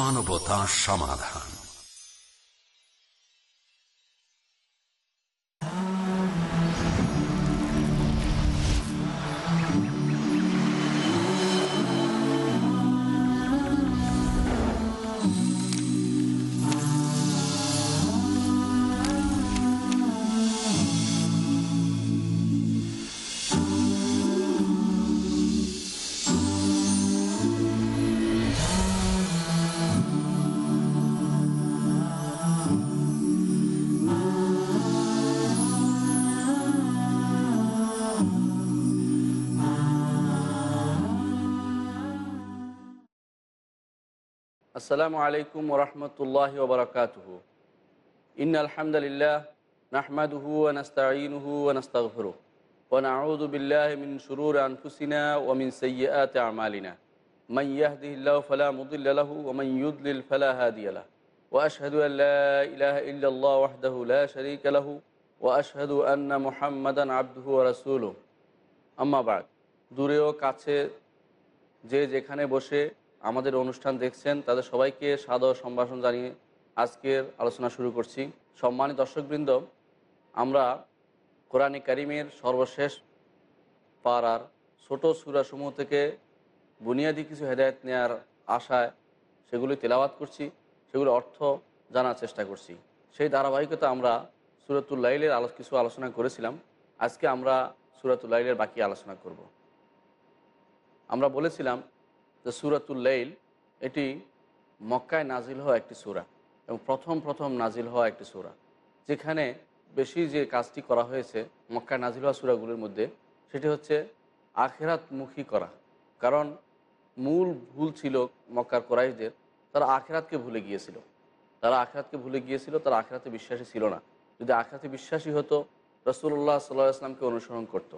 মানবতা সমাধান। আসসালামু আলাইকুম ওরহমতুল্লাহ ওবরাকাতহ ইন আলহামদুলিল্লাহ নাহমাদুহু আনাস্তাইনুহু আনাস্তাগফরু ونعوذ بالله من شرور أنفسنا ومن سيئات أعمالنا من يهده الله فلا مضل له ومن يضلل فلا هادي له وأشهد أن لا إله إلا الله وحده لا شريك له وأشهد أن محمدا عبده ورسوله أما بعد দূরেও কাছে যে যেখানে বসে আমাদের অনুষ্ঠান দেখছেন, তাদের সবাইকে সাদর সম্ভাষণ জানিয়ে আজকের আলোচনা শুরু করছি। সম্মানিত দর্শকবৃন্দ, আমরা কোরআনে কারিমের সর্বশেষ পাড়ার ছোট সুরাসমূহ থেকে বুনিয়াদী কিছু হেদায়ত নেওয়ার আশায় সেগুলি তেলাওয়াত করছি সেগুলো অর্থ জানার চেষ্টা করছি। সেই ধারাবাহিকতা আমরা সুরতুল্লাইলের আলো, কিছু আলোচনা করেছিলাম। আজকে আমরা সুরাতুল্লাইলের বাকি আলোচনা করব। আমরা বলেছিলাম যে সুরাতুল্লাইল এটি মক্কায় নাজিল হওয়া একটি সুরা এবং প্রথম প্রথম নাজিল হওয়া একটি সুরা, যেখানে বেশি যে কাজটি করা হয়েছে মক্কায় নাজিল হওয়া সুরাগুলির মধ্যে, সেটি হচ্ছে আখেরাতমুখী করা। কারণ মূল ভুল ছিল মক্কার কোরাইশদের, তারা আখেরাতকে ভুলে গিয়েছিল। তারা আখেরাতকে ভুলে গিয়েছিল, তারা আখেরাতে বিশ্বাসী ছিল না। যদি আখেরাতে বিশ্বাসী হতো রসুল্লাহ সাল্লাহ আসলামকে অনুসরণ করতো।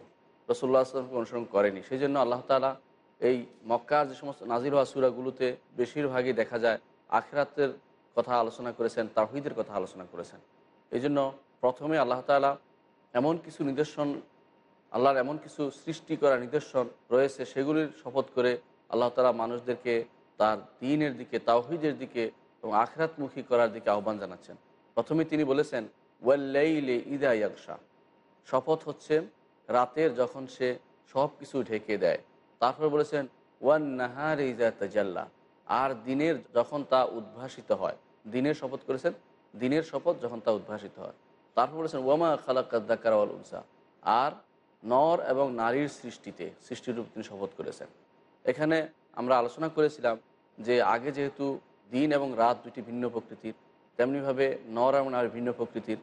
রসুল্লাহ আসলামকে অনুসরণ করেনি। সেই জন্য আল্লাহ তালা এই মক্কার যে সমস্ত নাজির হওয়া সুরাগুলোতে বেশিরভাগই দেখা যায় আখেরাতের কথা আলোচনা করেছেন তাহিদের কথা আলোচনা করেছেন। এই জন্য প্রথমে আল্লাহ তালা এমন কিছু নিদর্শন, আল্লাহর এমন কিছু সৃষ্টি করা নিদর্শন রয়েছে, সেগুলির শপথ করে আল্লাহ তালা মানুষদেরকে তার দিনের দিকে, তাওহিদের দিকে এবং আখরাতমুখী করার দিকে আহ্বান জানাচ্ছেন। প্রথমে তিনি বলেছেন, ওয়াল্লাইলে ইদা ইয়াকশা শপথ হচ্ছে রাতের যখন সে সব কিছু ঢেকে দেয়। তারপর বলেছেন ওয়ান নাহার ইজা তাজাল্লা আর দিনের যখন তা উদ্ভাসিত হয়। দিনের শপথ করেছেন, দিনের শপথ যখন তা উদ্ভাসিত হয়। তারপর বলেছেন, ওয়ামা খালাকাদ্দাকার উনসা আর নর এবং নারীর সৃষ্টিতে, সৃষ্টিরূপ তিনি শপথ করেছেন। এখানে আমরা আলোচনা করেছিলাম যে আগে যেহেতু দিন এবং রাত দুটি ভিন্ন প্রকৃতির, তেমনিভাবে নর এবং নারী ভিন্ন প্রকৃতির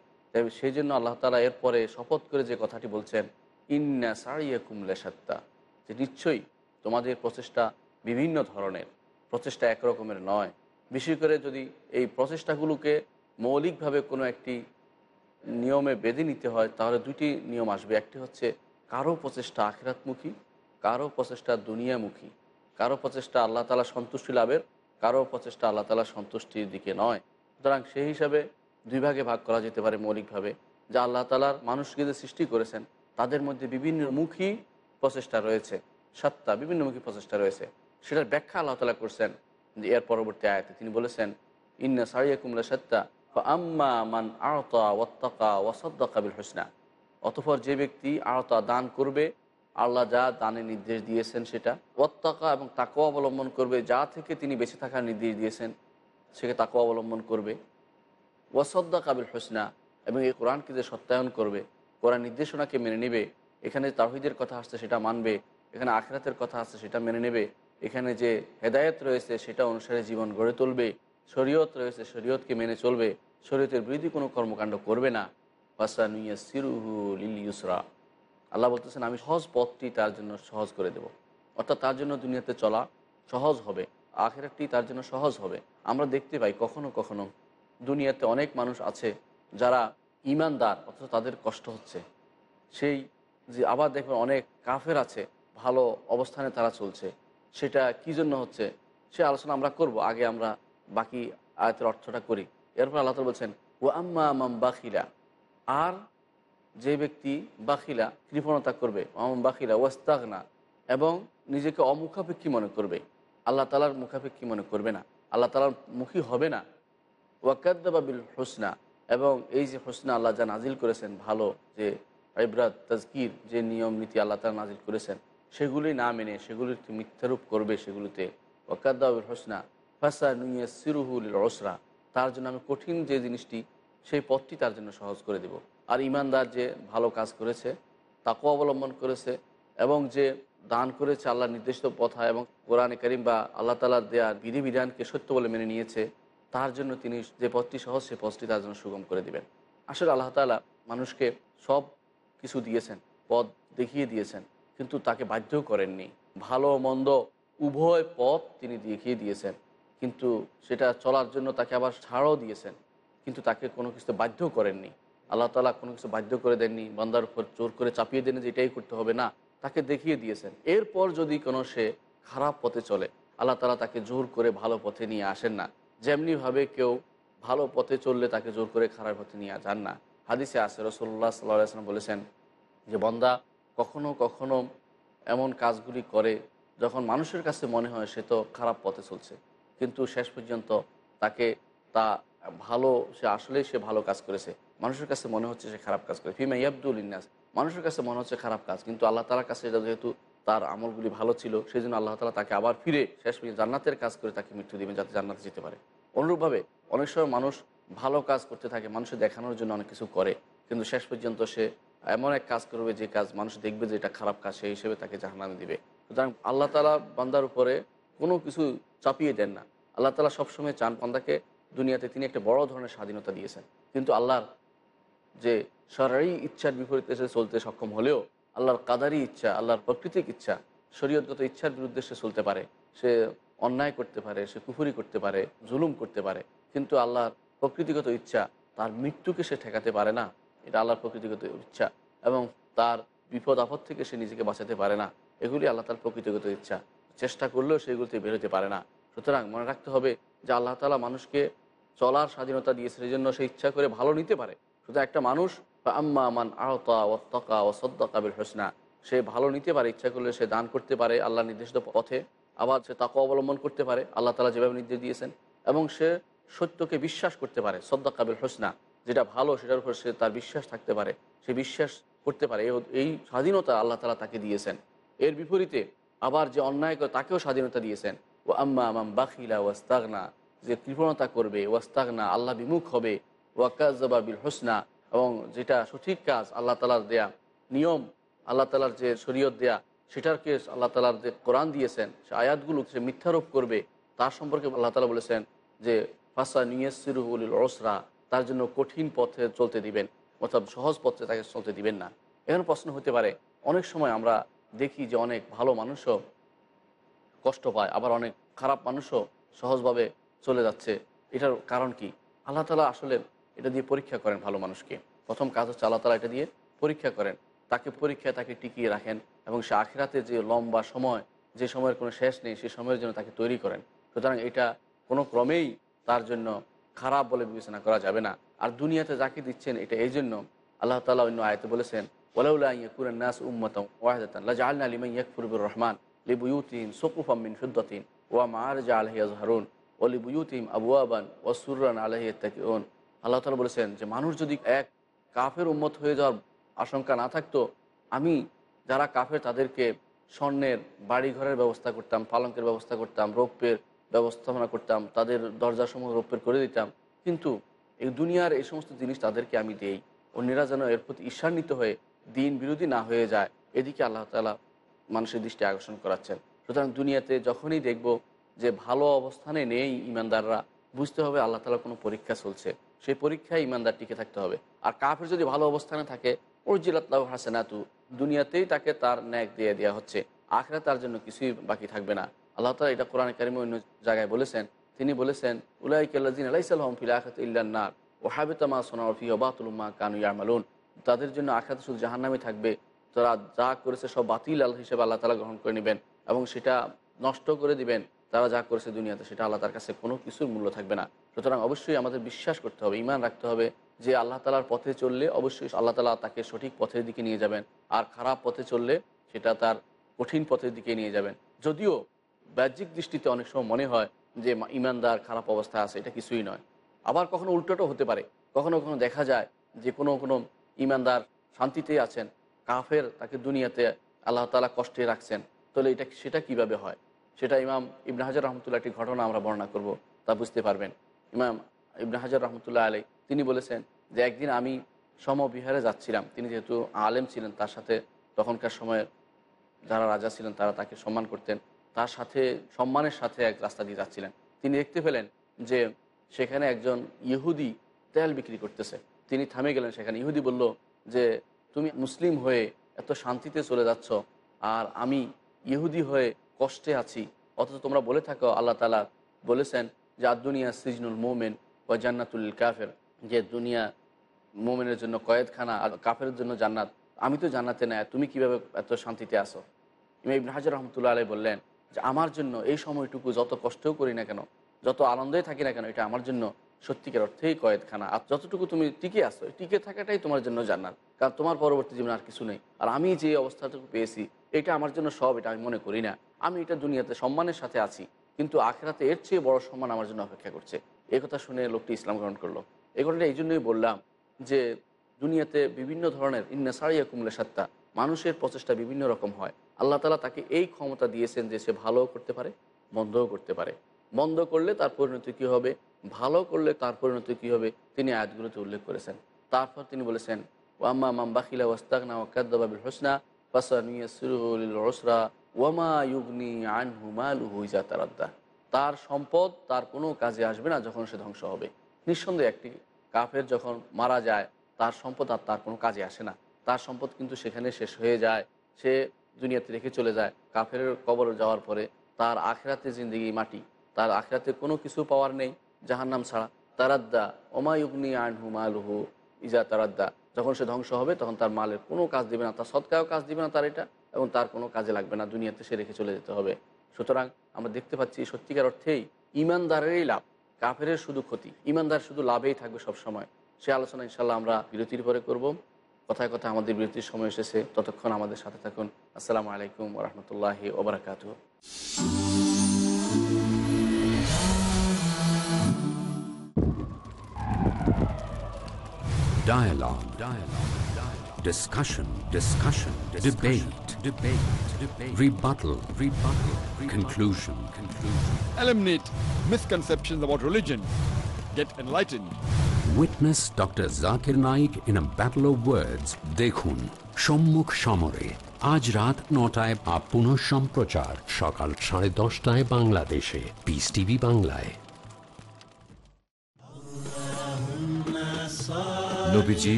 সেই জন্য আল্লাহ তালা এরপরে শপথ করে যে কথাটি বলছেন, ইন্না সারিয়া কুমলে সাত্তা যে নিশ্চয়ই তোমাদের প্রচেষ্টা বিভিন্ন ধরনের, প্রচেষ্টা একরকমের নয়। বিশেষ করে যদি এই প্রচেষ্টাগুলোকে মৌলিকভাবে কোনো একটি নিয়মে বেঁধে নিতে হয়, তাহলে দুটি নিয়ম আসবে। একটি হচ্ছে কারও প্রচেষ্টা আখেরাতমুখী, কারও প্রচেষ্টা দুনিয়ামুখী। কারও প্রচেষ্টা আল্লাহ তালা সন্তুষ্টি লাভের, কারও প্রচেষ্টা আল্লাহ তালা সন্তুষ্টির দিকে নয়। সুতরাং সেই হিসাবে দুই ভাগে ভাগ করা যেতে পারে মৌলিকভাবে। যা আল্লাহ তালার মানুষকে যে সৃষ্টি করেছেন, তাদের মধ্যে বিভিন্ন মুখী প্রচেষ্টা রয়েছে, সত্তা, বিভিন্নমুখী প্রচেষ্টা রয়েছে। সেটার ব্যাখ্যা আল্লাহ তালা করছেন যে এর পরবর্তী আয়াতে তিনি বলেছেন, ইন্না সারিয়া কুমলা সত্তা আম্মা মান আড়তা ওয়াত্তাকা ওয়াসদ্দা কাবিল হোসনা। অতপর যে ব্যক্তি আড়তা দান করবে, আল্লাহ যা দানের নির্দেশ দিয়েছেন সেটা, ওয়াত্তাকা এবং তাকও অবলম্বন করবে, যা থেকে তিনি বেঁচে থাকার নির্দেশ দিয়েছেন, সেকে তাকও অবলম্বন করবে। ওয়াসদ্দা কাবিল হোসনা এবং এই কোরআনকে যে সত্যায়ন করবে, কোরআন নির্দেশনাকে মেনে নেবে এখানে তাহিদের কথা আসছে, সেটা মানবে। এখানে আখরাতের কথা আসছে, সেটা মেনে নেবে। এখানে যে হেদায়ত রয়েছে, সেটা অনুসারে জীবন গড়ে তুলবে। শরীয়ত রয়েছে, শরীয়তকে মেনে চলবে। শরীয়তের বিরোধী কোনো কর্মকাণ্ড করবে না। বাসানুইয়া সিরুহু লিলিউসরা আল্লাহ বলতেছেন, আমি সহজ পথটি তার জন্য সহজ করে দেব। অর্থাৎ তার জন্য দুনিয়াতে চলা সহজ হবে। আখেরাতটি তার জন্য সহজ হবে। আমরা দেখতে পাই কখনো কখনো দুনিয়াতে অনেক মানুষ আছে যারা ইমানদার, অথচ তাদের কষ্ট হচ্ছে। সেই যে আবার দেখবেন অনেক কাফের আছে, ভালো অবস্থানে তারা চলছে। সেটা কি জন্য হচ্ছে? সে আলোচনা আমরা করব, আগে আমরা বাকি আয়তের অর্থটা করি। এরপর আল্লাহ বলছেন ও আম্মা আমাম বাখিলা। আর যে ব্যক্তি বাখিলা, কৃপণতা করবে আমাম বাখিলা ওয়াস্তাগনা। এবং নিজেকে অমুখাপেক্ষী মনে করবে। আল্লাহ তালার মুখাপেক্ষি মনে করবে না। আল্লাহ তালার মুখী হবে না। ওয়াকাদ্দাবা বিল হোসনা। এবং এই যে হোসনা আল্লাহ যা নাজিল করেছেন, ভালো যে ইবরাত, তাজকির যে নিয়ম নীতি আল্লাহ তালা নাজিল করেছেন, সেগুলি না মেনে সেগুলিতে মিথ্যারূপ করবে সেগুলিতে। ওয়াকাদ্দাবা হোসনা, ফাসা নুয়ে সিরুহুল রসরা তার জন্য আমি কঠিন যে জিনিসটি, সেই পথটি তার জন্য সহজ করে দেব। আর ইমানদার যে ভালো কাজ করেছে তাকে অবলম্বন করেছে, এবং যে দান করেছে আল্লাহ নির্দিষ্ট পথা এবং কোরআনে করিম বা আল্লাহ তালার দেওয়ার বিধিবিধানকে সত্য বলে মেনে নিয়েছে, তার জন্য তিনি যে পথটি সহজ, সে পথটি তার জন্য সুগম করে দিবেন। আসলে আল্লাহ তালা মানুষকে সব কিছু দিয়েছেন, পথ দেখিয়ে দিয়েছেন, কিন্তু তাকে বাধ্য করেননি। ভালো মন্দ উভয় পথ তিনি দেখিয়ে দিয়েছেন, কিন্তু সেটা চলার জন্য তাকে আবার ছাড়ও দিয়েছেন, কিন্তু তাকে কোনো কিছু বাধ্য করেননি। আল্লাহ তালা কোনো কিছু বাধ্য করে দেননি, বান্দার উপর জোর করে চাপিয়ে দেন যে এটাই করতে হবে। না, তাকে দেখিয়ে দিয়েছেন। এরপর যদি কোনো সে খারাপ পথে চলে, আল্লাহ তালা তাকে জোর করে ভালো পথে নিয়ে আসেন না। যেমনিভাবে কেউ ভালো পথে চললে তাকে জোর করে খারাপ পথে নিয়ে যান না। হাদিসে আসে রসল্লাহ সাল্লাহ আসলাম বলেছেন যে, বন্দা কখনো কখনো এমন কাজগুলি করে যখন মানুষের কাছে মনে হয় সে তো খারাপ পথে চলছে, কিন্তু শেষ পর্যন্ত তাকে তা ভালো, সে আসলেই সে ভালো কাজ করেছে। মানুষের কাছে মনে হচ্ছে সে খারাপ কাজ করে। ফিমা ইয়াবদুল ইন্নাস মানুষের কাছে মনে হচ্ছে খারাপ কাজ, কিন্তু আল্লাহ তালার কাছে যেহেতু তার আমলগুলি ভালো ছিল সেই জন্য আল্লাহ তালা তাকে আবার ফিরে শেষ পর্যন্ত জান্নাতের কাজ করে তাকে মৃত্যু দিবেন, যাতে জান্নাতে যেতে পারে। অনুরূপভাবে অনেক সময় মানুষ ভালো কাজ করতে থাকে মানুষের দেখানোর জন্য অনেক কিছু করে। কিন্তু শেষ পর্যন্ত সে এমন এক কাজ করবে যে কাজ মানুষ দেখবে যে এটা খারাপ কাজ সেই হিসেবে তাকে জাহান্নামে দিবে। সুতরাং আল্লাহ তালা বান্দার উপরে কোনো কিছু চাপিয়ে দেন না। আল্লাহ তালা সবসময় চান বান্দাকে দুনিয়াতে তিনি একটা বড় ধরনের স্বাধীনতা দিয়েছেন। কিন্তু আল্লাহর যে সরাই ইচ্ছার বিপরীতে সে চলতে সক্ষম হলেও, আল্লাহর কাদারি ইচ্ছা, আল্লাহর প্রাকৃতিক ইচ্ছা, শরীয়তগত ইচ্ছার বিরুদ্ধে সে চলতে পারে। সে অন্যায় করতে পারে, সে কুফুরি করতে পারে, জুলুম করতে পারে। কিন্তু আল্লাহর প্রকৃতিগত ইচ্ছা, তার মৃত্যুকে সে ঠেকাতে পারে না। এটা আল্লাহর প্রকৃতিগত ইচ্ছা এবং তার বিপদ আপদ থেকে সে নিজেকে বাঁচাতে পারে না। এগুলি আল্লাহ তার প্রকৃতিগত ইচ্ছা। চেষ্টা করলেও সেগুলিতে বেরোতে পারে না। সুতরাং মনে রাখতে হবে যে আল্লাহ তালা মানুষকে চলার স্বাধীনতা দিয়েছে সেই জন্য সে ইচ্ছা করে ভালো নিতে পারে। শুধু একটা মানুষ বা আম্মা মান আহতা ও তকা ও সদ্দা কাবিল হোসনা। সে ভালো নিতে পারে, ইচ্ছা করলে সে দান করতে পারে আল্লাহ নির্দিষ্ট পথে। আবার সে তাকে অবলম্বন করতে পারে, আল্লাহ তালা যেভাবে নির্দেশ দিয়েছেন। এবং সে সত্যকে বিশ্বাস করতে পারে সদ্দা কাবিল হোসনা। যেটা ভালো, সেটার উপর সে তার বিশ্বাস থাকতে পারে, সে বিশ্বাস করতে পারে। এই- স্বাধীনতা আল্লাহ তালা তাকে দিয়েছেন। এর বিপরীতে আবার যে অন্যায় করে তাকেও স্বাধীনতা দিয়েছেন। ও আম্মা আমাম বাখিলা ওয়াস্তাগনা, যে কৃপণতা করবে, ওয়াস্তাগনা, আল্লাহ বিমুখ হবে। ওয়াকাজবা বিল হোসনা, এবং যেটা সঠিক কাজ আল্লাহ তালার দেয়া, নিয়ম আল্লাহ তালার যে শরীয়ত দেয়া সেটারকে আল্লাহ তালার যে কোরআন দিয়েছেন, সে আয়াতগুলো সে মিথ্যারোপ করবে, তার সম্পর্কে আল্লাহ তালা বলেছেন যে ফাসা নিয়াসিরুল ওসরা তার জন্য কঠিন পথে চলতে দিবেন, অর্থাৎ সহজ পথে তাকে চলতে দিবেন না। এখানে প্রশ্ন হতে পারে, অনেক সময় আমরা দেখি যে অনেক ভালো মানুষও কষ্ট পায়, আবার অনেক খারাপ মানুষও সহজভাবে চলে যাচ্ছে। এটার কারণ কি? আল্লাহ তালা আসলে এটা দিয়ে পরীক্ষা করেন ভালো মানুষকে। প্রথম কাজ হচ্ছে আল্লাহ তালা এটা দিয়ে পরীক্ষা করেন। তাকে পরীক্ষায় তাকে টিকিয়ে রাখেন এবং সে আখেরাতে যে লম্বা সময়, যে সময়ের কোনো শেষ নেই, সে সময়ের জন্য তাকে তৈরি করেন। সুতরাং এটা কোনো ক্রমেই তার জন্য খারাপ বলে বিবেচনা করা যাবে না। আর দুনিয়াতে যাকে দিচ্ছেন এটা এই জন্য আল্লাহ তালা অন্য আয়তে বলেছেন ওলাউল্লাহ ইয়াকুরেন নাস উম্মতম ওয়াহেদাতান লাজআলনা লিমান ইয়াকফুরু রহমান লিবুয়ুতিহিম সুকুফাম মিন ফিদ্দাতিন ওয়া মাআরজা আলাইহি ইয়াজহারুন ওয়া লিবুয়ুতিহিম আবওয়াবান ওয়া সুররান আলাইহি ইয়াত্তাকিউন। আল্লাহ তাআলা বলেছেন যে মানুষ যদি এক কাফের উম্মত হয়ে যাওয়ার আশঙ্কা না থাকতো, আমি যারা কাফের তাদেরকে স্বর্ণের বাড়ি ঘরের ব্যবস্থা করতাম, পালঙ্কের ব্যবস্থা করতাম, রৌপ্যের ব্যবস্থাপনা করতাম, তাদের দরজাসমূহ রৌপ্যের করে দিতাম। কিন্তু এই দুনিয়ার এই সমস্ত জিনিস তাদেরকে আমি দেই। অন্যরা যেন এর প্রতি ঈর্ষান্বিত হয়ে দিন বিরোধী না হয়ে যায়, এদিকে আল্লাহ তালা মানুষের দৃষ্টি আকর্ষণ করাচ্ছেন। সুতরাং দুনিয়াতে যখনই দেখব যে ভালো অবস্থানে নেই ইমানদাররা বুঝতে হবে আল্লাহ তালা কোনো পরীক্ষা চলছে। সেই পরীক্ষায় ইমানদার টিকে থাকতে হবে। আর কাফের যদি ভালো অবস্থানে থাকে ওর ওরজিলাত্লাহ হাসানাতু, দুনিয়াতেই তাকে তার ন্যাক দিয়ে দেওয়া হচ্ছে। আখরা তার জন্য কিছুই বাকি থাকবে না। আল্লাহ তালা এটা কোরআন কারিমে অন্য জায়গায় বলেছেন। তিনি বলেছেন উলাইকাল্লাজিন আলাইসাল্লাহম ফিল আখাত ইল্লান্নার ও হাবিতামা সোনাফি ওবাতুলুম্মা কানু ইয়ামালুন। তাদের জন্য আখাতে শুধু জাহান্নামে থাকবে। তারা যা করেছে সব বাতিল আল হিসেবে আল্লাহ তালা গ্রহণ করে নেবেন এবং সেটা নষ্ট করে দিবেন। তারা যা করেছে দুনিয়াতে সেটা আল্লাহ তার কাছে কোনো কিছুর মূল্য থাকবে না। সুতরাং অবশ্যই আমাদের বিশ্বাস করতে হবে ইমান রাখতে হবে যে আল্লাহ তালার পথে চললে অবশ্যই আল্লাহ তালা তাকে সঠিক পথের দিকে নিয়ে যাবেন। আর খারাপ পথে চললে সেটা তার কঠিন পথের দিকে নিয়ে যাবেন। যদিও বাহ্যিক দৃষ্টিতে অনেক সময় মনে হয় যে ইমানদার, খারাপ অবস্থা আছে, এটা কিছুই নয়। আবার কখনো উল্টোটাও হতে পারে। কখনো কখনো দেখা যায় যে কোনো কোনো ইমানদার শান্তিতে আছেন, কাফের তাকে দুনিয়াতে আল্লাহ তালা কষ্টে রাখছেন। তাহলে এটা সেটা কীভাবে হয়? সেটা ইমাম ইবনে হাজার রহমতুল্লাহ একটি ঘটনা আমরা বর্ণনা করব, তা বুঝতে পারবেন। ইমাম ইবনে হাজার রহমতুল্লাহ আলাই তিনি বলেছেন যে একদিন আমি সমবিহারে যাচ্ছিলাম। তিনি যেহেতু আলেম ছিলেন, তার সাথে তখনকার সময়ে যারা রাজা ছিলেন, তারা তাকে সম্মান করতেন। তার সাথে, সম্মানের সাথে এক রাস্তা দিয়ে যাচ্ছিলেন। তিনি দেখতে পেলেন যে সেখানে একজন ইহুদি তেল বিক্রি করতেছে। তিনি থামে গেলেন সেখানে। ইহুদি বলল যে, তুমি মুসলিম হয়ে এত শান্তিতে চলে যাচ্ছ আর আমি ইহুদি হয়ে কষ্টে আছি। অথচ তোমরা বলে থাকো, আল্লাহ তালা বলেছেন যে আদুনিয়া সিজনুল মোমেন ও জান্নাতুল কাফের। যে, দুনিয়া মোমেনের জন্য কয়েদখানা আর কাফের জন্য জান্নাত। আমি তো জান্নাতে না তুমি কীভাবে এত শান্তিতে আসো ইমাম ইবনে হাজার রহমতুল্লাহ আলাই বললেন যে আমার জন্য এই সময়টুকু যত কষ্টও করি না কেন, যত আনন্দে থাকি না কেন, এটা আমার জন্য সত্যিকার অর্থেই কয়েদখানা। আর যতটুকু তুমি টিকে আসো টিকে থাকাটাই তোমার জন্য জান্নাত। কারণ তোমার পরবর্তী জীবনে আর কিছু নেই। আর আমি যে অবস্থাটুকু পেয়েছি, এটা আমার জন্য সব, এটা আমি মনে করি না। আমি এটা দুনিয়াতে সম্মানের সাথে আছি, কিন্তু আখেরাতে এর চেয়ে বড় সম্মান আমার জন্য অপেক্ষা করছে। কথা শুনে লোকটি ইসলাম গ্রহণ করল। এই কথাটা এই জন্যই বললাম যে দুনিয়াতে বিভিন্ন ধরনের, ইন্না সারিয়া কুমলে সাত্তা মানুষের প্রচেষ্টা বিভিন্ন রকম হয়। আল্লাহ তালা তাকে এই ক্ষমতা দিয়েছেন যে সে ভালোও করতে পারে, মন্দও করতে পারে। মন্দ করলে তার পরিণতি কী হবে? ভালো করলে তার পরিণতি কী হবে? তিনি আয়াতগুলোতে উল্লেখ করেছেন। তারপর তিনি বলেছেন ওয়াম্মা মাম বাখিলা ওয়াস্তাকনা ওয়াকাদ্দাবিল হোসনা ফাসানুল রসরা ওয়ামা ইউগনি আনহু মালুহু ইজা তারাদ্দা। তার সম্পদ তার কোনো কাজে আসবে না যখন সে ধ্বংস হবে। নিঃসন্দেহে একটি কাফের যখন মারা যায় তার সম্পদ আর তার কোনো কাজে আসে না। তার সম্পদ কিন্তু সেখানে শেষ হয়ে যায়। সে দুনিয়াতে রেখে চলে যায়। কাফের কবর যাওয়ার পরে তার আখেরাতে জিন্দিগি মাটি, তার আখেরাতে কোনো কিছু পাওয়ার নেই জাহান্নাম ছাড়া। তারাদ্দা ওমায়ুগনি আনহু মালুহু, ইজা তারাদ্দা। যখন সে ধ্বংস হবে, তখন তার মালের কোনো কাজ দিবে না, তার সৎকাও কাজ দিবে না তার এটা, এবং তার কোনো কাজে লাগবে না। দুনিয়াতে সে রেখে চলে যেতে হবে। সুতরাং আমরা দেখতে পাচ্ছি সত্যিকার অর্থেই ইমানদারেরই লাভ। কাফের শুধু ক্ষতি, ইমানদার শুধু লাভেই থাকবে সব সময় সে আলোচনা ইনশাল্লাহ আমরা বিরতির পরে করব কথায় কথা আমাদের বিরতির সময় এসেছে ততক্ষণ আমাদের সাথে থাকুন আসসালামু আলাইকুম রহমতুল্লাহি ওবরাকাত Dialogue. Dialogue. Dialogue. Discussion. Discussion. Discussion. Debate. Debate. Debate. Rebuttal. Rebuttal. Rebuttal. Conclusion. Conclusion. Eliminate misconceptions about religion. Get enlightened. Witness doctor Zakir Naik in a battle of words. দেখুন সম্মুখ সমরে আজ রাত নটায় বা পুনঃ সম্প্রচার সকাল সাড়ে দশটায় বাংলাদেশে পিস টিভি বাংলায়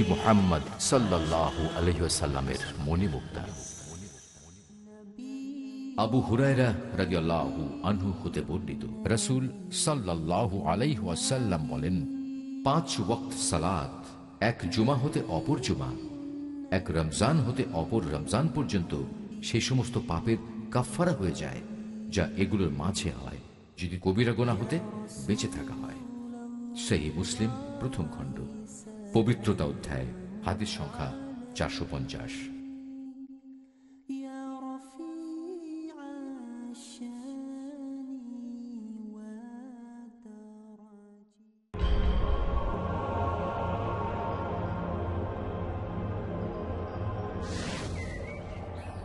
মোহাম্মদ আবু সাল্লাল্লাহু বলেন পাঁচ ওয়াক্ত সালাত, এক জুমা হতে অপর জুমা, এক রমজান হতে অপর রমজান পর্যন্ত সেই সমস্ত পাপের কাফফারা হয়ে যায়, যা এগুলোর মাঝে হয়, যদি কবিরা গোনা হতে বেঁচে থাকা হয়। সেই মুসলিম প্রথম খণ্ড, পবিত্রতা অধ্যায় হাতের সংখ্যা চারশো পঞ্চাশ।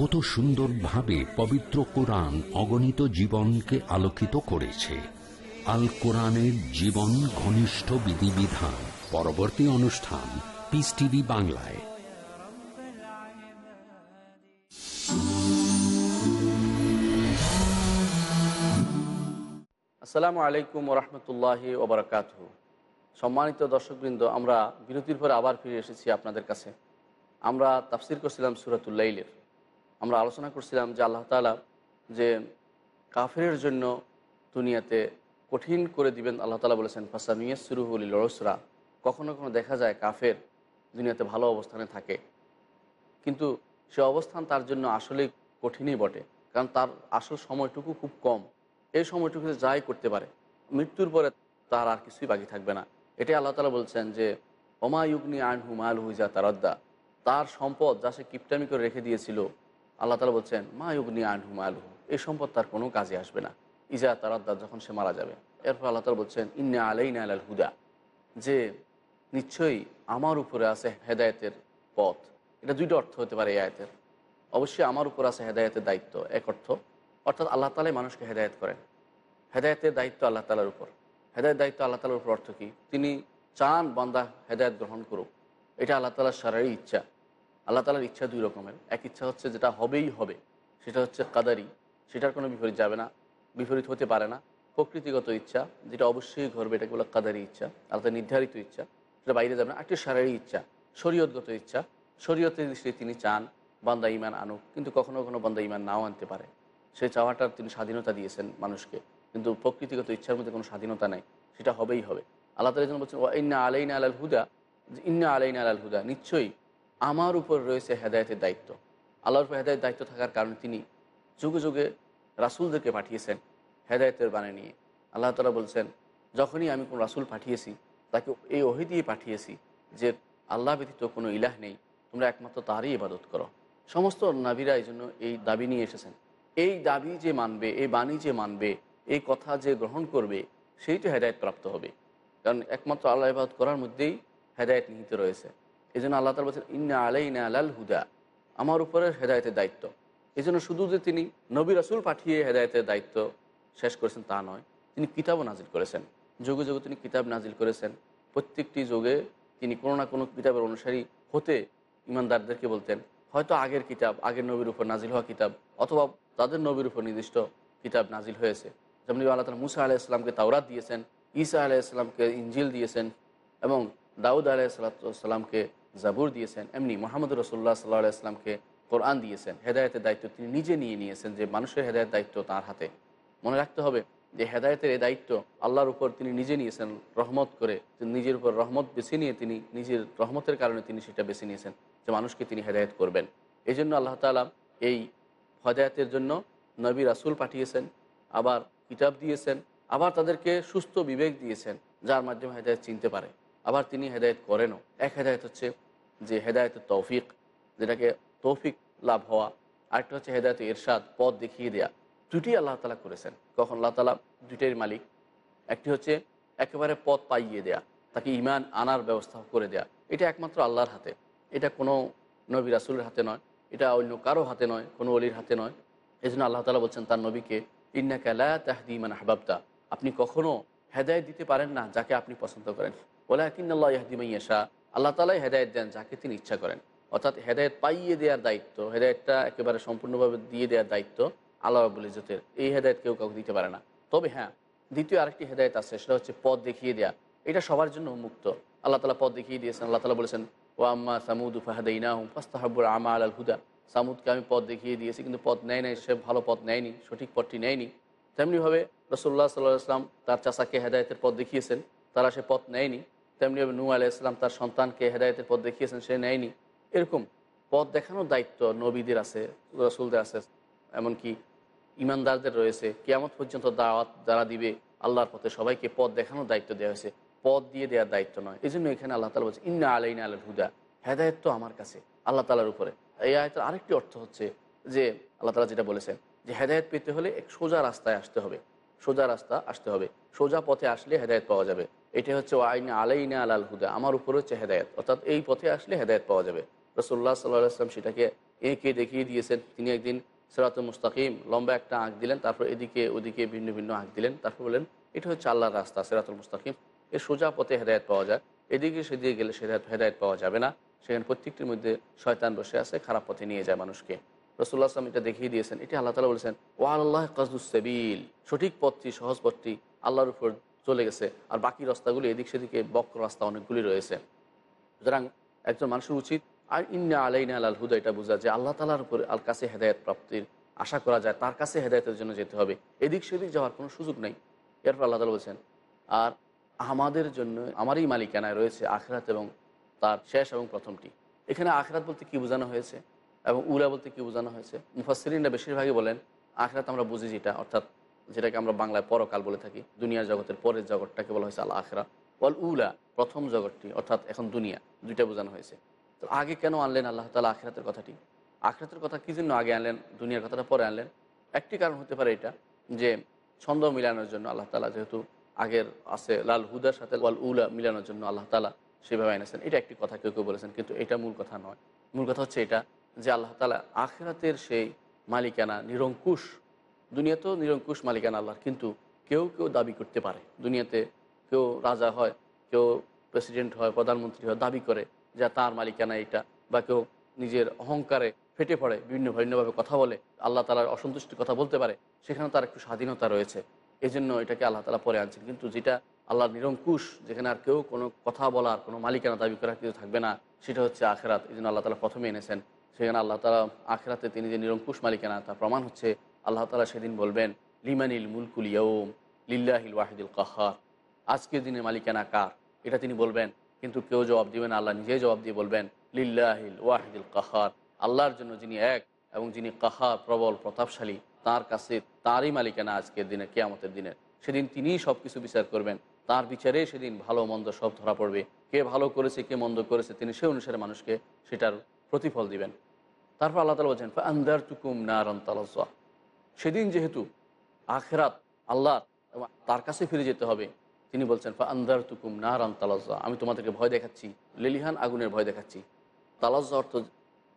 কত সুন্দরভাবে পবিত্র কোরআন অগণিত জীবনকে আলোকিত করেছে। আল কোরআনের জীবন ঘনিষ্ঠ বিধিবিধান। পরবর্তী অনুষ্ঠান পিস টিভি বাংলায়। আসসালামু আলাইকুম ওরহমতুল্লাহি ওবরাকাত সম্মানিত দর্শকবৃন্দ, আমরা বিরতির পরে আবার ফিরে এসেছি আপনাদের কাছে। আমরা তাফসির করছিলাম সুরাতুল্লাইলের আমরা আলোচনা করছিলাম যে আল্লাহ তালা যে কাফেরের জন্য দুনিয়াতে কঠিন করে দিবেন, আল্লাহ তালা বলেছেন ফাসানুয়া সুরুহুল লড়সরা কখনো কখনো দেখা যায় কাফের দুনিয়াতে ভালো অবস্থানে থাকে। কিন্তু সে অবস্থান তার জন্য আসলে কঠিনই বটে, কারণ তার আসল সময়টুকু খুব কম। এই সময়টুকু যাই করতে পারে, মৃত্যুর পরে তার আর কিছুই বাকি থাকবে না। এটাই আল্লাহ তালা বলছেন যে ওমায়ুগনি আনহু মাল হুইজা তারাদ্দা তার সম্পদ যা সে কিপটামি করে রেখে দিয়েছিল আল্লাহ তালা বলছেন, মা ইউগনি আনহু মালহু। এই সম্পদ তার কোনো কাজে আসবে না। ইজা তারাদ্দা যখন সে মারা যাবে। এরপর আল্লাহ তালা বলছেন, ইন্না আলাইনা আলাল হুদা। যে নিশ্চয়ই আমার উপরে আছে হেদায়েতের পথ। এটা দুইটা অর্থ হতে পারে এই আয়াতের। অবশ্যই আমার উপর আছে হেদায়েতের দায়িত্ব, এক অর্থ। অর্থাৎ আল্লাহ তালাই মানুষকে হেদায়ত করেন। হেদায়তের দায়িত্ব আল্লাহ তালার উপর। হেদায়ত দায়িত্ব আল্লাহ তালার উপর অর্থ কী? তিনি চান বান্দা হেদায়েত গ্রহণ করুক। এটা আল্লাহ তালার সারাই ইচ্ছা। আল্লাহ তালার ইচ্ছা দুই রকমের। এক ইচ্ছা হচ্ছে যেটা হবেই হবে, সেটা হচ্ছে কাদারি, সেটার কোনো বিপরীত যাবে না, বিপরীত হতে পারে না। প্রকৃতিগত ইচ্ছা, যেটা অবশ্যই ঘটবে, এটাকে বলে কাদারি ইচ্ছা তার নির্ধারিত ইচ্ছা, সেটা বাইরে যাবে না, একটি শারীরিক ইচ্ছা, শরীয়তগত ইচ্ছা। শরীয়তের দৃষ্টিতে তিনি চান, বান্দা ইমান আনুক, কিন্তু কখনো কখনো বান্দা ইমান নাও আনতে পারে। সেই চাওয়াটার তিনি স্বাধীনতা দিয়েছেন মানুষকে, কিন্তু প্রকৃতিগত ইচ্ছার মধ্যে কোনো স্বাধীনতা নাই, সেটা হবেই হবে। আল্লাহ তালা যেন বলছেন ও ইন্না আলাইনা আলাল হুদা ইন্না আলাইনা আলাল হুদা, নিশ্চয়ই আমার উপর রয়েছে হেদায়তের দায়িত্ব। আল্লাহর উপর হেদায়তের দায়িত্ব থাকার কারণে তিনি যুগে যুগে রাসুলদেরকে পাঠিয়েছেন হেদায়তের বানে নিয়ে। আল্লাহ তালা বলছেন, যখনই আমি কোনো রাসুল পাঠিয়েছি, তাকে এই ওহি দিয়ে পাঠিয়েছি যে আল্লাহ ব্যতীত কোনো ইলাহ নেই, তোমরা একমাত্র তারই ইবাদত করো। সমস্ত নাবিরা এই জন্য এই দাবি নিয়ে এসেছেন। এই দাবি যে মানবে, এই বাণী যে মানবে, এই কথা যে গ্রহণ করবে, সেই তো হেদায়ত প্রাপ্ত হবে। কারণ একমাত্র আল্লাহ ইবাদত করার মধ্যেই হেদায়ত নিহিত রয়েছে। এই জন্য আল্লাহ তালা বলছেন, ইন্না আলাইনা আলাল হুদা। আমার উপরে হেদায়তের দায়িত্ব। এই জন্য শুধু যে তিনি নবী রাসুল পাঠিয়ে হেদায়তের দায়িত্ব শেষ করেছেন তা নয়, তিনি কিতাবও নাজিল করেছেন। যুগে যুগে তিনি কিতাব নাজিল করেছেন। প্রত্যেকটি যুগে তিনি কোনো না কোনো কিতাবের অনুসারী হতে ইমানদারদেরকে বলতেন, হয়তো আগের কিতাব, আগের নবীর উপর নাজিল হওয়া কিতাব অথবা তাদের নবীর উপর নির্দিষ্ট কিতাব নাজিল হয়েছে। যেমন আল্লাহ তালা মুসা আলাহ ইসলামকে তাওরাত দিয়েছেন, ঈসা আলাহ ইসলামকে ইঞ্জিল দিয়েছেন এবং দাউদ আলাহ সাল্লাতামকে জাবুর দিয়েছেন, এমনি মোহাম্মদ রসুল্লাহ সাল্লাহ ইসলামকে কোরআন দিয়েছেন, হেদায়তের দায়িত্ব তিনি নিজে নিয়ে নিয়েছেন যে মানুষের হেদায়ত দায়িত্ব তার হাতে। মনে রাখতে হবে যে হেদায়তের এই দায়িত্ব আল্লাহর উপর তিনি নিজে নিয়েছেন, রহমত করে নিজের উপর রহমত বেছে নিয়ে তিনি নিজের রহমতের কারণে তিনি সেটা বেছে নিয়েছেন যে মানুষকে তিনি হেদায়ত করবেন। এই জন্য আল্লাহ তালা এই হেদায়তের জন্য নবী রাসুল পাঠিয়েছেন, আবার কিতাব দিয়েছেন, আবার তাদেরকে সুস্থ বিবেক দিয়েছেন, যার মাধ্যমে হেদায়ত চিনতে পারে। আবার তিনি হেদায়ত করেনও। এক হেদায়ত হচ্ছে যে হেদায়তের তৌফিক, যেটাকে তৌফিক লাভ হওয়া, আরেকটা হচ্ছে হেদায়ত এরশাদ পথ দেখিয়ে দেয়া। দুটি আল্লাহ তালা করেছেন। কখন? আল্লাহ তালা দুইটাই মালিক। একটি হচ্ছে একেবারে পথ পাইয়ে দেয়া, তাকে ইমান আনার ব্যবস্থা করে দেয়া। এটা একমাত্র আল্লাহর হাতে। এটা কোনো নবী রাসুলের হাতে নয়। এটা অন্য কারও হাতে নয়, কোনো অলির হাতে নয়। এই জন্য আল্লাহ তালা বলছেন তার নবীকে ইন্না কালা তাহদিমান হাবাবতা আপনি কখনও হেদায়ত দিতে পারেন না যাকে আপনি পছন্দ করেন। বলে কিন্নাল্লাহ ইয়াহদিমাইয়াশা আল্লাহ তালাই হেদায়ত দেন যাকে তিনি ইচ্ছা করেন। অর্থাৎ হেদায়ত পাইয়ে দেওয়ার দায়িত্ব, হেদায়তটা একেবারে সম্পূর্ণভাবে দিয়ে দেওয়ার দায়িত্ব আল্লাহ রাবুল ইজতের এই হেদায়ত কেউ কাউকে দিতে পারে না। তবে হ্যাঁ দ্বিতীয় আরেকটি হেদায়ত আছে, সেটা হচ্ছে পথ দেখিয়ে দেয়া। এটা সবার জন্য মুক্ত আল্লাহ তালা পথ দেখিয়ে দিয়েছেন। আল্লাহ তালা বলেছেন ও আম্মা সামুদ ফাহাদাইনা হুম ফাস্তাহাবুর আমা আল হুদা। সামুদকে আমি পথ দেখিয়ে দিয়েছি, কিন্তু পথ নেয় নাই, সে ভালো পথ নেয়নি, সঠিক পথটি নেয়নি। তেমনিভাবে রসুল্লাহ সাল্লাহ ইসলাম তার চাষাকে হেদায়তের পথ দেখিয়েছেন, তারা সে পথ নেয়নি। তেমনিভাবে নু আলাহ ইসলাম তার সন্তানকে হেদায়তের পথ দেখিয়েছেন, সে নেয়নি। এরকম পথ দেখানোর দায়িত্ব নবীদের আছে, রসুলদের আছে, এমনকি ইমানদারদের রয়েছে। কেয়ামত পর্যন্ত দাওয়াত যারা দিবে, আল্লাহর পথে সবাইকে পথ দেখানোর দায়িত্ব দেওয়া হয়েছে। পথ দিয়ে দেওয়ার দায়িত্ব নয়। এই জন্য এখানে আল্লাহ তালা বলছে ইন্না আলাইনা আল হুদা। হেদায়ত তো আমার কাছে, আল্লাহ তালার উপরে। এই আয়তের আরেকটি অর্থ হচ্ছে যে, আল্লাহ তালা যেটা বলেছেন যে, হেদায়ত পেতে হলে এক সোজা রাস্তায় আসতে হবে। সোজা রাস্তা আসতে হবে। সোজা পথে আসলে হেদায়ত পাওয়া যাবে। এটা হচ্ছে আইনা আলাইনা আলাল হুদা, আমার উপরে হচ্ছে হেদায়ত। অর্থাৎ এই পথে আসলে হেদায়ত পাওয়া যাবে। রসুল্লাহ সাল্লাহ আসলাম সেটাকে এঁকে দেখিয়ে দিয়েছেন। তিনি একদিন সেরাত মুস্তাকিম লম্বা একটা আঁক দিলেন, তারপর এদিকে ওদিকে ভিন্ন ভিন্ন আঁক দিলেন, তারপর বলেন এটা হচ্ছে আল্লাহর রাস্তা, সেরাতুল মুস্তাকিম। এর সোজা পথে হেদায়ত পাওয়া যায়। এদিকে সেদিকে গেলে সেদায়ত হেদায়ত পাওয়া যাবে না। সেখানে প্রত্যেকটির মধ্যে শয়তান বসে আছে, খারাপ পথে নিয়ে যায় মানুষকে। রসুল্লাহ আসলাম এটা দেখিয়ে দিয়েছেন। এটি আল্লাহ তালা বলেছেন ও আল্লাহ কাজুসেবিল সঠিক পথটি, সহজ পথটি আল্লাহর উপর চলে গেছে। আর বাকি রাস্তাগুলি এদিক সেদিকে বক্র রাস্তা অনেকগুলি রয়েছে। সুতরাং একজন মানুষের উচিত, আর ইন্না আলাইনা আল হুদা এটা বোঝা যে আল্লাহ তালার উপরে আল কাছে হেদায়ত প্রাপ্তির আশা করা যায়। তার কাছে হেদায়তের জন্য যেতে হবে। এদিক সেদিক যাওয়ার কোনো সুযোগ নেই। এরপর আল্লাহ তালা বলছেন, আর আমাদের জন্য, আমারই মালিকানায় রয়েছে আখরাত এবং তার শেষ এবং প্রথমটি। এখানে আখরাত বলতে কি বোঝানো হয়েছে এবং উলা বলতে কি বোঝানো হয়েছে? মুফাসরিনরা বেশিরভাগই বলেন, আখরাত আমরা বুঝি যেটা। অর্থাৎ যেটাকে আমরা বাংলায় পরকাল বলে থাকি দুনিয়ার জগতের পরের জগৎটাকে বলা হয়েছে আল্লাহ আখরা ওয়াল উলা, প্রথম জগৎটি, অর্থাৎ এখন দুনিয়া, দুইটা বোঝানো হয়েছে। তো আগে কেন আনলেন আল্লাহ তালা আখরাতের কথাটি? আখরাতের কথা কী জন্য আগে আনলেন? দুনিয়ার কথাটা পরে আনলেন। একটি কারণ হতে পারে এটা, যে ছন্দ মিলানোর জন্য আল্লাহ তালা যেহেতু আগের আছে লাল হুদার সাথে ওয়াল উলা মিলানোর জন্য আল্লাহ তালা সেভাবে এনেছেন। এটা একটি কথা, কেউ কেউ বলেছেন, কিন্তু এটা মূল কথা নয়। মূল কথা হচ্ছে এটা, যে আল্লাহ তালা আখরাতের সেই মালিকানা, নিরঙ্কুশ দুনিয়াতেও নিরঙ্কুশ মালিকানা আল্লাহর, কিন্তু কেউ কেউ দাবি করতে পারে। দুনিয়াতে কেউ রাজা হয়, কেউ প্রেসিডেন্ট হয়, প্রধানমন্ত্রী হয়, দাবি করে যে তার মালিকানা এটা বা কেউ নিজের অহংকারে ফেটে পড়ে বিভিন্ন ভিন্নভাবে কথা বলে, আল্লাহ তালার অসন্তুষ্টির কথা বলতে পারে সেখানে তার একটু স্বাধীনতা রয়েছে। এই জন্য এটাকে আল্লাহ তালা পরে আনছেন। কিন্তু যেটা আল্লাহ নিরঙ্কুশ, যেখানে আর কেউ কোনো কথা বলার, কোনো মালিকানা দাবি করার কিছু থাকবে না, সেটা হচ্ছে আখেরাত। এই জন্য আল্লাহ তালা প্রথমে এনেছেন। সেখানে আল্লাহ তালা আখেরাতে তিনি যে নিরঙ্কুশ মালিকানা, তার প্রমাণ হচ্ছে আল্লাহ তালা সেদিন বলবেন লিমানিল মুলকুল ইয়ৌম লিল্লাহিল ওয়াহিদুল কাহার। আজকের দিনে মালিকানা কার? এটা তিনি বলবেন কিন্তু কেউ জবাব দিবেন না, আল্লাহ নিজেই জবাব দিয়ে বলবেন লিল্লাহিল ওয়াহিদুল কাহার। আল্লাহর জন্য যিনি এক এবং যিনি কাহার প্রবল প্রতাপশালী তার কাছে তারই মালিকানা আজকের দিনে কেয়ামতের দিনে সেদিন তিনিই সব কিছু বিচার করবেন। তার বিচারে সেদিন ভালো মন্দ সব ধরা পড়বে। কে ভালো করেছে কে মন্দ করেছে তিনি সে অনুসারে মানুষকে সেটার প্রতিফল দিবেন। তারপর আল্লাহ তালা বলছেন আন্দার তুকুম নারন তালাজা সেদিন যেহেতু আখেরাত আল্লাহ তার কাছে ফিরে যেতে হবে, তিনি বলছেন ফা আন্দার তুকুম নারান তালাজা আমি তোমাদেরকে ভয় দেখাচ্ছি, লেলিহান আগুনের ভয় দেখাচ্ছি। তালাজ্জা অর্থ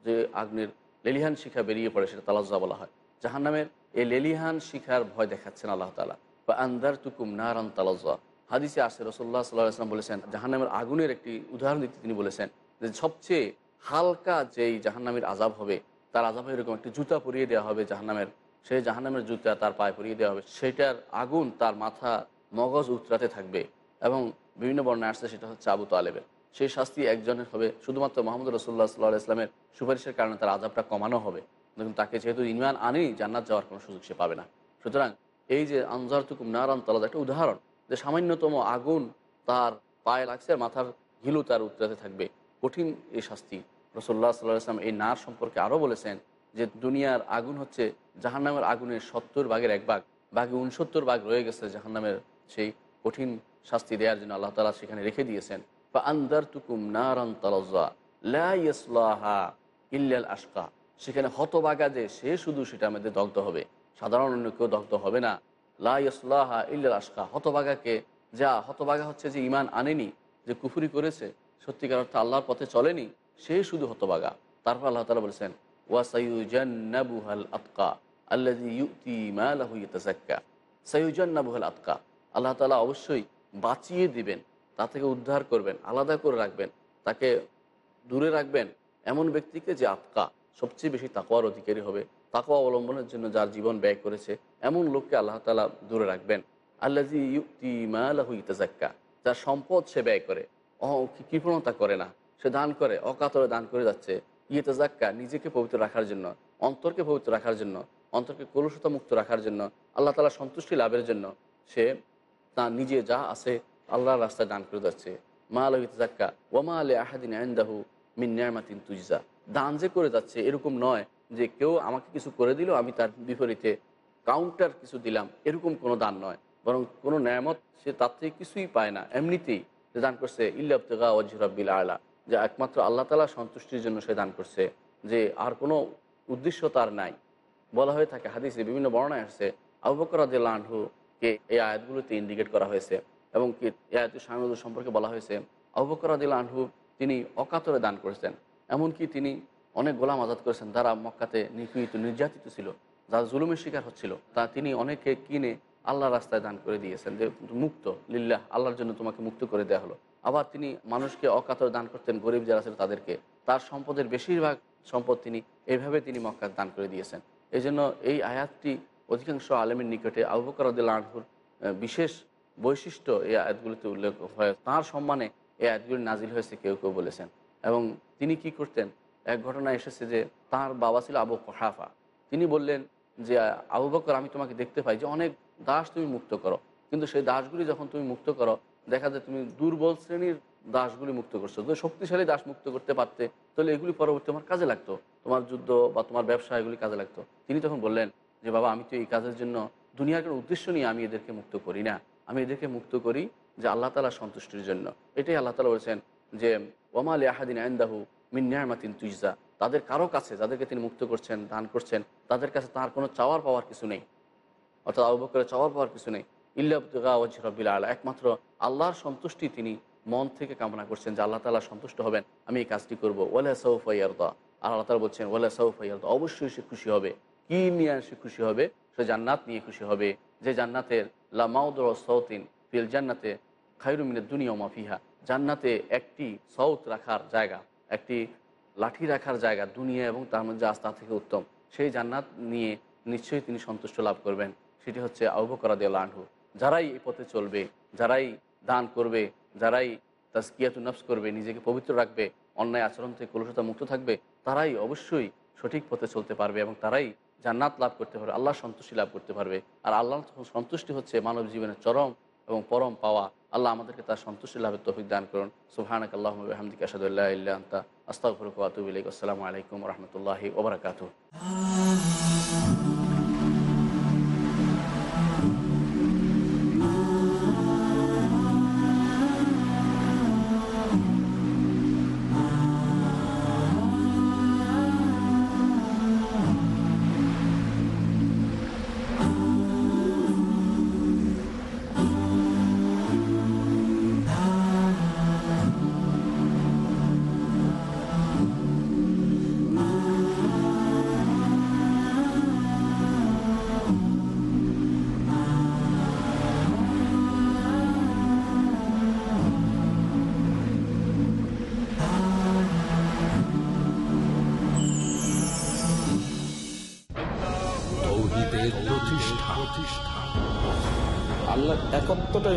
যে আগুনের লেলিহান শিখা বেরিয়ে পড়ে, সেটা তালাজ্জা বলা হয়। জাহান্নামের এই লেলিহান শিখার ভয় দেখাচ্ছেন আল্লাহ তালা বা আন্দার তুকুম নারান তালাজ্জা। হাদিসে আসে রসল্লাহ সাল্লাহ আসলাম বলেছেন, জাহান্নামের আগুনের একটি উদাহরণ দিতে তিনি বলেছেন যে, সবচেয়ে হালকা যেই জাহান্নামের আজাব হবে, তার আজাব এরকম একটি জুতা পরিয়ে দেওয়া হবে জাহান্নামের সেই জাহান্নামের জুতা তার পায়ে পরিয়ে দেওয়া হবে। সেটার আগুন তার মাথা মগজ উতরাতে থাকবে এবং বিভিন্ন বর্ণায় আসছে সেটা হচ্ছে আবু তালেবের। সেই শাস্তি একজনের হবে। শুধুমাত্র মোহাম্মদ রসুল্লাহ সাল্লাহ ইসলামের সুপারিশের কারণে তার আজাবটা কমানো হবে। দেখুন, তাকে যেহেতু ইমান আনেই জান্নাত যাওয়ার কোনো সুযোগ সে পাবে না। সুতরাং এই যে আনজার তুকুম নারান তালাদ একটা উদাহরণ যে সামান্যতম আগুন তার পায়ে লাগছে, মাথার ঘিলু তার উতরাতে থাকবে। কঠিন এই শাস্তি। রসল্লাহ সাল্লাহ ইসলাম এই নার সম্পর্কে আরও বলেছেন যে দুনিয়ার আগুন হচ্ছে জাহান্নামের আগুনের সত্তর ভাগের এক ভাগ বাকি উনসত্তর ভাগ রয়ে গেছে জাহান্নামের সেই কঠিন শাস্তি দেওয়ার জন্য আল্লাহ তালা সেখানে রেখে দিয়েছেন। বা আন্দার তুকুম নারান তালাজা লাহা ইল্লাল আশকা। সেখানে হতবাগা যে সে শুধু সেটা আমাদের দগ্ধ হবে। সাধারণ অন্য কেউ দগ্ধ হবে না। লাহা ইল্লাল আশকা হতবাগাকে যা হতবাগা হচ্ছে যে ইমান আনেনি, যে কুফুরি করেছে, সত্যিকার অর্থে আল্লাহর পথে চলেনি, সে শুধু হতবাগা তারপর আল্লাহ তালা বলেছেন ওয়াসাইজান্নাবুহাল আতকা আল্লাহ তালা অবশ্যই বাঁচিয়ে দিবেন, তা থেকে উদ্ধার করবেন, আলাদা করে রাখবেন, তাকে দূরে রাখবেন। এমন ব্যক্তিকে যে আতকা সবচেয়ে বেশি তাকওয়ার অধিকারী হবে, তাকওয়া অবলম্বনের জন্য যার জীবন ব্যয় করেছে, এমন লোককে আল্লাহ তালা দূরে রাখবেন। আল্লাজি ইউতি মালাহু ইতাজাক্কা যার সম্পদ সে ব্যয় করে, অ কৃপণতা করে না, সে দান করে, অকাতরে দান করে যাচ্ছে। ইয়েতে জাক্কা নিজেকে পবিত্র রাখার জন্য, অন্তরকে পবিত্র রাখার জন্য, অন্তরকে কলুষতা মুক্ত রাখার জন্য, আল্লাহ তালা সন্তুষ্টি লাভের জন্য সে তার নিজে যা আছে আল্লাহর রাস্তায় দান করে যাচ্ছে। মা আলহিতে জাক্কা ওমা আলে আহাদিন আইন্দাহু মিন নিয়ামাতিন তুজা দান যে করে যাচ্ছে এরকম নয় যে কেউ আমাকে কিছু করে দিল, আমি তার বিপরীতে কাউন্টার কিছু দিলাম, এরকম কোনো দান নয়। বরং কোনো ন্যায়ামত সে তার থেকে কিছুই পায় না। এমনিতেই যে দান করছে ইল্লাবতগা ওয়াজিরাব্বিল আলা। যে একমাত্র আল্লাহ তালা সন্তুষ্টির জন্য সে দান করছে, যে আর কোনো উদ্দেশ্য তার নাই। বলা হয়ে থাকে, হাদিসে বিভিন্ন বর্ণায় আসছে আবুবকরাদিল্লা আনহুকে এই আয়াতগুলোতে ইন্ডিকেট করা হয়েছে এবং কি এই আয়াতের স্বামী সম্পর্কে বলা হয়েছে। আবুবকরাদিল্লা আনহু তিনি অকাতরে দান করেছেন। এমনকি তিনি অনেক গোলাম আজাদ করেছেন, যারা মক্কাতে নিপীড়িত, নির্যাতিত ছিল, যারা জুলুমের শিকার হচ্ছিল, তা তিনি অনেকে কিনে আল্লাহ রাস্তায় দান করে দিয়েছেন যে মুক্ত, লিল্লাহ, আল্লাহর জন্য তোমাকে মুক্ত করে দেওয়া হলো। আবার তিনি মানুষকে অকাতর দান করতেন, গরিব যারা ছিল তাদেরকে। তার সম্পদের বেশিরভাগ সম্পদ তিনি এইভাবে তিনি মক্কা দান করে দিয়েছেন। এই জন্য এই আয়াতটি অধিকাংশ আলেমের নিকটে আবুবকর আনহুর বিশেষ বৈশিষ্ট্য এই আয়াতগুলিতে উল্লেখ হয়। তাঁর সম্মানে এই আয়াতগুলি নাজিল হয়েছে কেউ কেউ বলেছেন। এবং তিনি কি করতেন? এক ঘটনা এসেছে যে তার বাবা ছিল আবু কহাফা। তিনি বললেন যে, আবু বকর, আমি তোমাকে দেখতে পাই যে অনেক দাস তুমি মুক্ত করো। কিন্তু সেই দাসগুলি যখন তুমি মুক্ত করো দেখা যায় তুমি দুর্বল শ্রেণির দাসগুলি মুক্ত করছ। যদি শক্তিশালী দাস মুক্ত করতে পারতে, তাহলে এগুলি পরবর্তী তোমার কাজে লাগতো। তোমার যুদ্ধ বা তোমার ব্যবসা এগুলি কাজে লাগতো। তিনি তখন বললেন যে, বাবা, আমি তো এই কাজের জন্য দুনিয়ার কোনো উদ্দেশ্য নিয়ে আমি এদেরকে মুক্ত করি না। আমি এদেরকে মুক্ত করি যে আল্লাহ তালার সন্তুষ্টির জন্য। এটাই আল্লাহ তালা বলেছেন যে ওমাল আহাদিন আইন্দাহু মিন নিয়ামাতিন তুইজা তাদের কারও কাছে যাদেরকে তিনি মুক্ত করছেন, দান করছেন, তাদের কাছে তার কোনো চাওয়ার পাওয়ার কিছু নেই। অর্থাৎ আবু বকরের চাওয়ার পাওয়ার কিছু নেই। ইল্লাবতুগা ওয়াজি একমাত্র আল্লাহর সন্তুষ্টি তিনি মন থেকে কামনা করছেন যে আল্লাহ তালা সন্তুষ্ট হবেন। আমি এই কাজটি করব। ওয়ালা সৌফাইয়ারদা আর আল্লাহ তালা বলছেন, ওয়ালা সৌফাইয়ারদা অবশ্যই সে খুশি হবে। কি নিয়ে সে খুশি হবে? সে জান্নাত নিয়ে খুশি হবে। যে জান্নাতের লামাউদর সৌতিন ফিল জান্নাতে খাইরুমিনের দুনিয়া মাফিহা জান্নাতে একটি সৌত রাখার জায়গা, একটি লাঠি রাখার জায়গা দুনিয়া এবং তার মধ্যে আস্থা থেকে উত্তম। সেই জান্নাত নিয়ে নিশ্চয়ই তিনি সন্তুষ্ট লাভ করবেন। সেটি হচ্ছে আবকরা দেওয়া আনহু। যারাই এই পথে চলবে, যারাই দান করবে, যারাই তাস্কিয়াতু নফস করবে, নিজেকে পবিত্র রাখবে, অন্যায় আচরণ থেকে কলুষতা মুক্ত থাকবে, তারাই অবশ্যই সঠিক পথে চলতে পারবে এবং তারাই জান্নাত লাভ করতে পারবে, আল্লাহ সন্তুষ্টি লাভ করতে পারবে। আর আল্লাহ সন্তুষ্টি হচ্ছে মানব জীবনের চরম এবং পরম পাওয়া, আল্লাহ আমাদেরকে তার সন্তুষ্টি লাভের তৌফিক দান করুন। সুবহানাক আল্লাহ হামদিক আসাদুল্লাহ ইল্লা আন্তা, আস্তাগফিরুকা ওয়া আতুবু ইলাইক। আসসালামু আলাইকুম রাহমাতুল্লাহি ওয়া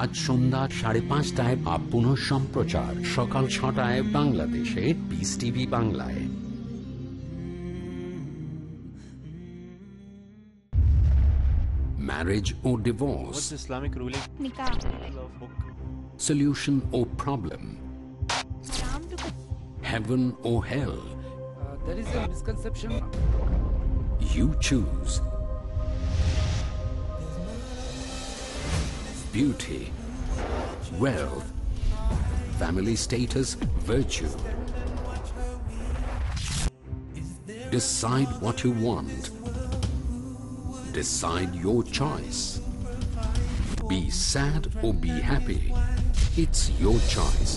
আজ সন্ধ্যা সাড়ে পাঁচটায় বা পুনঃ সম্প্রচার সকাল ছটায় বাংলাদেশে পিস টিভি বাংলায় marriage O divorce Islamic ruling? solution or problem heaven or hell there is a misconception. You choose. Beauty, wealth, family status, virtue. Decide what you want. Decide your choice. Be sad or be happy. It's your choice.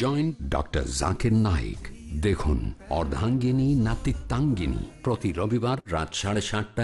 Join doctor Zakir Naik দেখুন অর্ধাঙ্গিনী নাতিত্বাঙ্গিনী প্রতি রবিবার রাত সাড়ে সাতটায়